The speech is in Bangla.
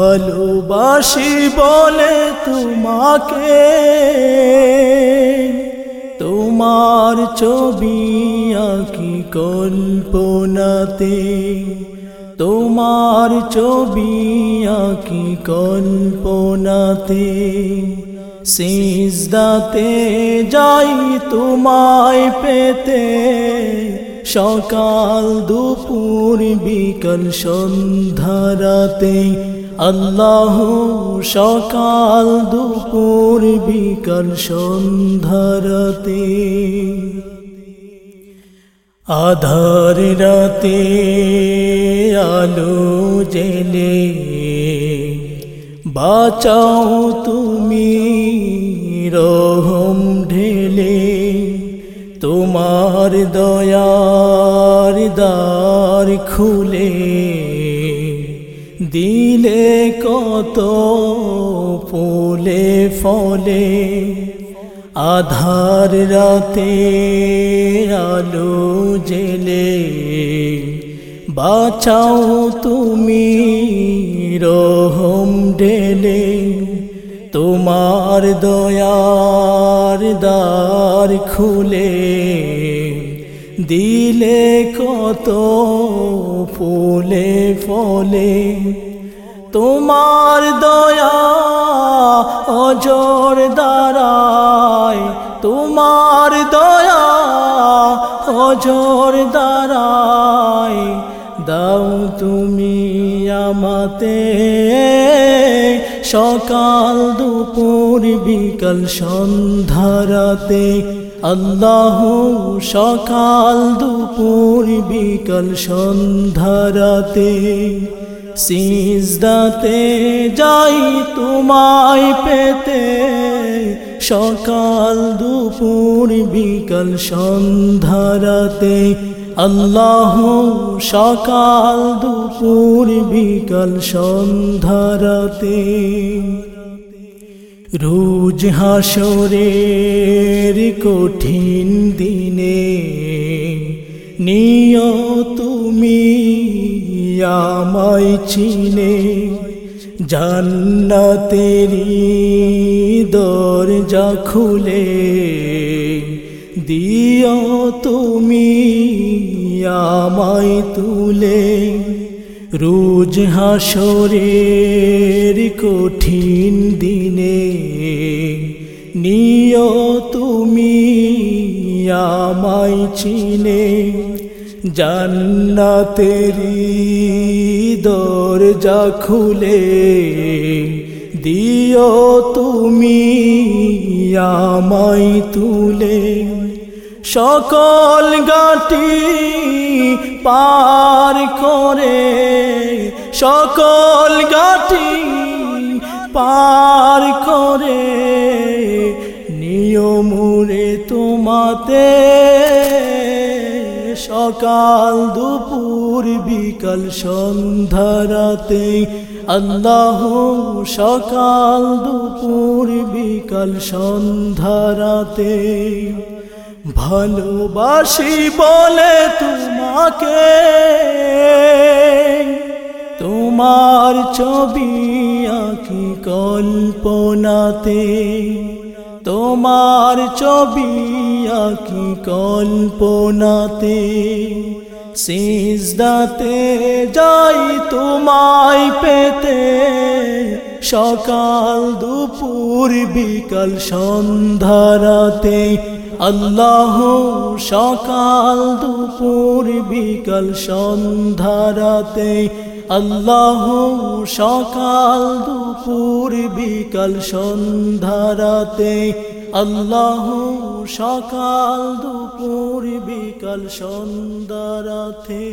ভালোবাসি বলে তোমাকে। তোমার ছবি আঁকি কল্পনাতে। তোমার ছবি আঁকি কল্পনাতে। সিজদাতে যাই তোমায় পেতে। সকাল, দুপুর, বিকাল সন্ধ্যারাতে আল্লাহ সকাল দুপুর, বিকাল সন্ধ্যারাতে আধার রাতে আলো জেলে। বাঁচাও তুমি রহম ঢেলে। তোমার দয়ার দ্বার খুলে। দিলে কত ফুলে ফলে, আধার রাতে আলো জেলে। বাঁচাও তুমি রহম ডেলে তোমার দয়ার দ্বার খুলে। দিলে কত ফুলে ফলে, তোমার দয়া অজর দ্বারায়, তোমার দয়া অজর দ্বারায়, দাও তুমি আমাতে। সকাল, দুপুর, বিকাল সন্ধ্যারাতে আল্লাহ সকাল দুপুর বিকাল সন্ধ্যারাতে সিজদাতে যাই তোমায় পেতে। সকাল দুপুর বিকাল সন্ধ্যারাতে আল্লাহ সকাল দুপুর বিকাল সন্ধ্যারাতে রোজ হাসরের কঠিন দিনে নিয় তুমি আমায় চিনে। জান্নাতেরি দরজা খুলে দিও তুমি আমায় তুলে। রোজ হাসরের কঠিন দিনে নিয় তুমি আমায় চিনে জান্নাতেরি দরজা খুলে দিও তুমি আমায় তুলে সকল গাটি পার করে, সকল গাটি পার করে নিয়মুরে তোমাতে। সকাল, দুপুর, বিকাল সন্ধ্যারাতে আল্লাহ সকাল, দুপুর, বিকাল সন্ধ্যারাতে ভালোবাসি বলে তোমাকে। তোমার ছবি আঁকি কল্পনাতে। তোমার ছবি আঁকি কল্পনাতে। সিজদাতে যাই তোমায় পেতে। সকাল, দুপুর, বিকাল সন্ধ্যারাতে আল্লাহ সকাল দুপুর বিকাল সন্ধ্যারাতে আল্লাহ সকাল দুপুর বিকাল সন্ধ্যারাতে আল্লাহ সকাল দুপুর বিকাল সন্ধ্যারাতে